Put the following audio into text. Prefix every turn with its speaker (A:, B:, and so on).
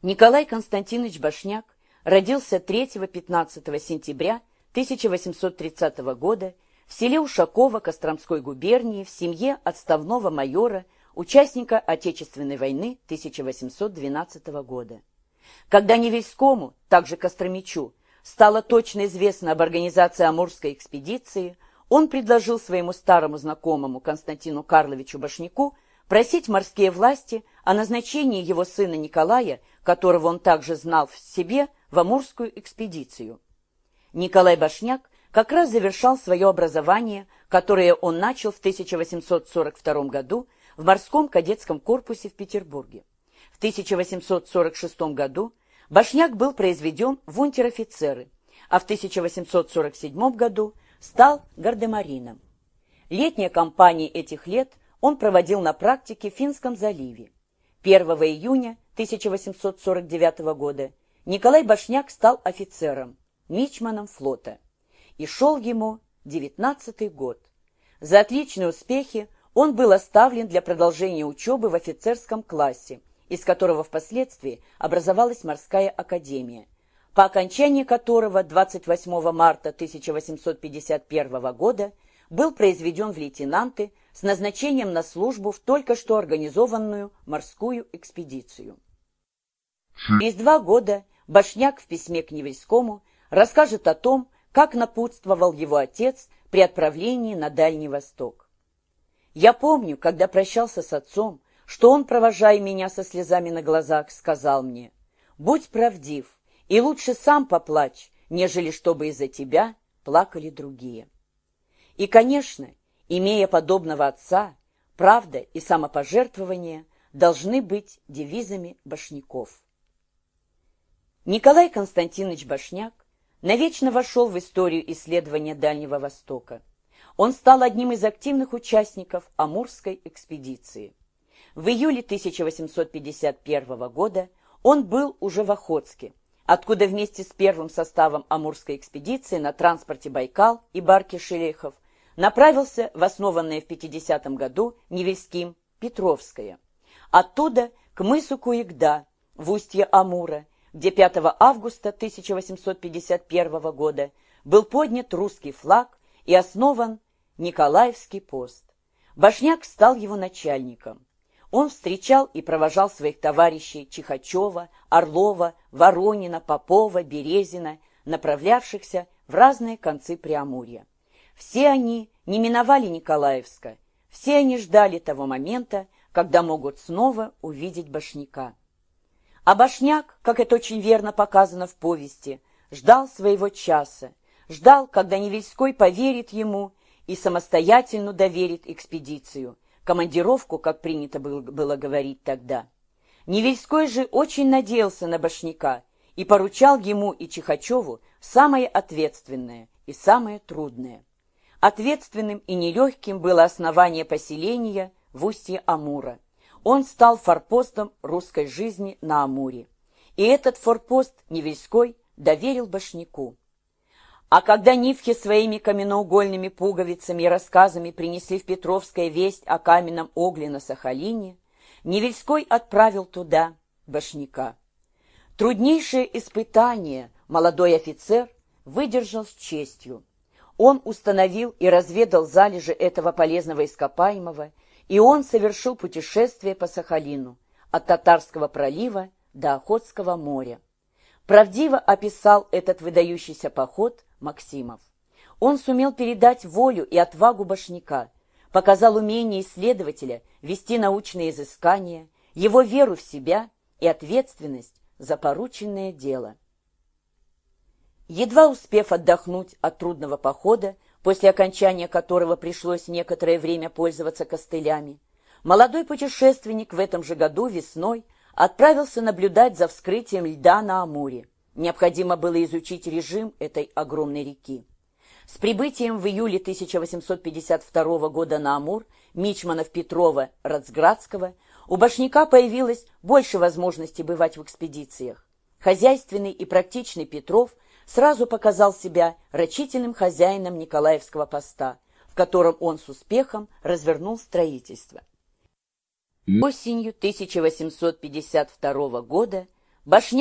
A: Николай Константинович Башняк родился 3-15 сентября 1830 года в селе Ушаково Костромской губернии в семье отставного майора, участника Отечественной войны 1812 года. Когда Невельскому, также Костромичу, стало точно известно об организации Амурской экспедиции, он предложил своему старому знакомому Константину Карловичу Башняку просить морские власти о назначении его сына Николая, которого он также знал в себе, в Амурскую экспедицию. Николай Башняк как раз завершал свое образование, которое он начал в 1842 году в морском кадетском корпусе в Петербурге. В 1846 году Башняк был произведен в унтер-офицеры, а в 1847 году стал гардемарином. Летняя кампания этих лет он проводил на практике в Финском заливе. 1 июня 1849 года Николай Башняк стал офицером, мичманом флота. И шел ему 19 год. За отличные успехи он был оставлен для продолжения учебы в офицерском классе, из которого впоследствии образовалась морская академия, по окончании которого 28 марта 1851 года был произведен в лейтенанты с назначением на службу в только что организованную морскую экспедицию. Через два года Башняк в письме к Невельскому расскажет о том, как напутствовал его отец при отправлении на Дальний Восток. «Я помню, когда прощался с отцом, что он, провожая меня со слезами на глазах, сказал мне, «Будь правдив, и лучше сам поплачь, нежели чтобы из-за тебя плакали другие». И, конечно, имея подобного отца, правда и самопожертвование должны быть девизами башняков. Николай Константинович Башняк навечно вошел в историю исследования Дальнего Востока. Он стал одним из активных участников Амурской экспедиции. В июле 1851 года он был уже в Охотске, откуда вместе с первым составом Амурской экспедиции на транспорте «Байкал» и барке «Шелехов» направился в основанное в 50 году Невельским Петровское. Оттуда к мысу Куигда в устье Амура, где 5 августа 1851 года был поднят русский флаг и основан Николаевский пост. Башняк стал его начальником. Он встречал и провожал своих товарищей Чихачева, Орлова, Воронина, Попова, Березина, направлявшихся в разные концы Преамурья. Все они не миновали Николаевска, все они ждали того момента, когда могут снова увидеть Башняка. А Башняк, как это очень верно показано в повести, ждал своего часа, ждал, когда Невельской поверит ему и самостоятельно доверит экспедицию – командировку, как принято было, говорить тогда. Невельской же очень надеялся на Башняка и поручал ему и Чихачеву самое ответственное и самое трудное. Ответственным и нелегким было основание поселения в устье Амура. Он стал форпостом русской жизни на Амуре. И этот форпост Невельской доверил Башняку. А когда Нивхи своими каменноугольными пуговицами и рассказами принесли в Петровское весть о каменном огле на Сахалине, Невельской отправил туда башняка. Труднейшее испытание молодой офицер выдержал с честью. Он установил и разведал залежи этого полезного ископаемого, и он совершил путешествие по Сахалину от Татарского пролива до Охотского моря. Правдиво описал этот выдающийся поход Максимов. Он сумел передать волю и отвагу башняка, показал умение исследователя вести научные изыскания, его веру в себя и ответственность за порученное дело. Едва успев отдохнуть от трудного похода, после окончания которого пришлось некоторое время пользоваться костылями, молодой путешественник в этом же году весной отправился наблюдать за вскрытием льда на Амуре. Необходимо было изучить режим этой огромной реки. С прибытием в июле 1852 года на Амур Мичманов Петрова Рацградского у Башняка появилось больше возможностей бывать в экспедициях. Хозяйственный и практичный Петров сразу показал себя рачительным хозяином Николаевского поста, в котором он с успехом развернул строительство. Осенью 1852 года Башняк